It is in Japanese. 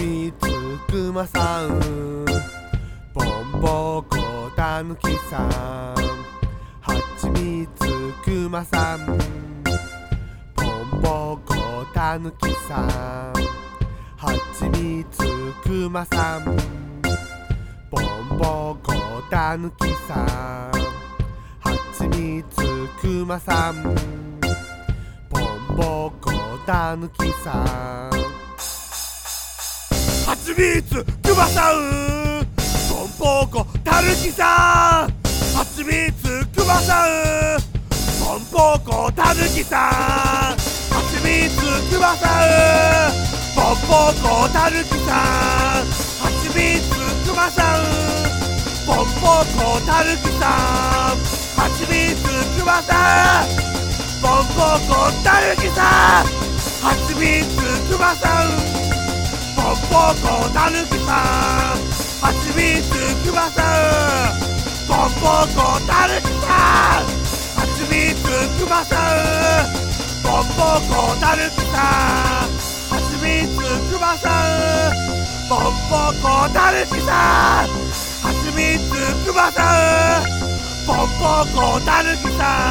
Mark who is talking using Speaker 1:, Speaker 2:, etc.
Speaker 1: みつくまさん。ボンボコたぬきさん。はちみつくまさん。ボンボコたぬきさん。はちみつくまさん。ボンボコたぬきさん。はちみつくまさん。ボンボコたぬきさん。シューツクマさんポンポーコたるきさんハチミツクマさんポンポーコたぬきさんハチミツクマさんポンポーコたぬきさんハチミツクマさんポンポーコたぬきさんハチミツクマさんポンポーコたぬきさんハチミツクマさん。ポンポコたぬきさんはちみつくまさんポンポコたぬきさんはちみつくまさんポンポコたぬきさんはちみつくまさんポンポコたぬきさんはちみつくまさんポンポコたぬきさん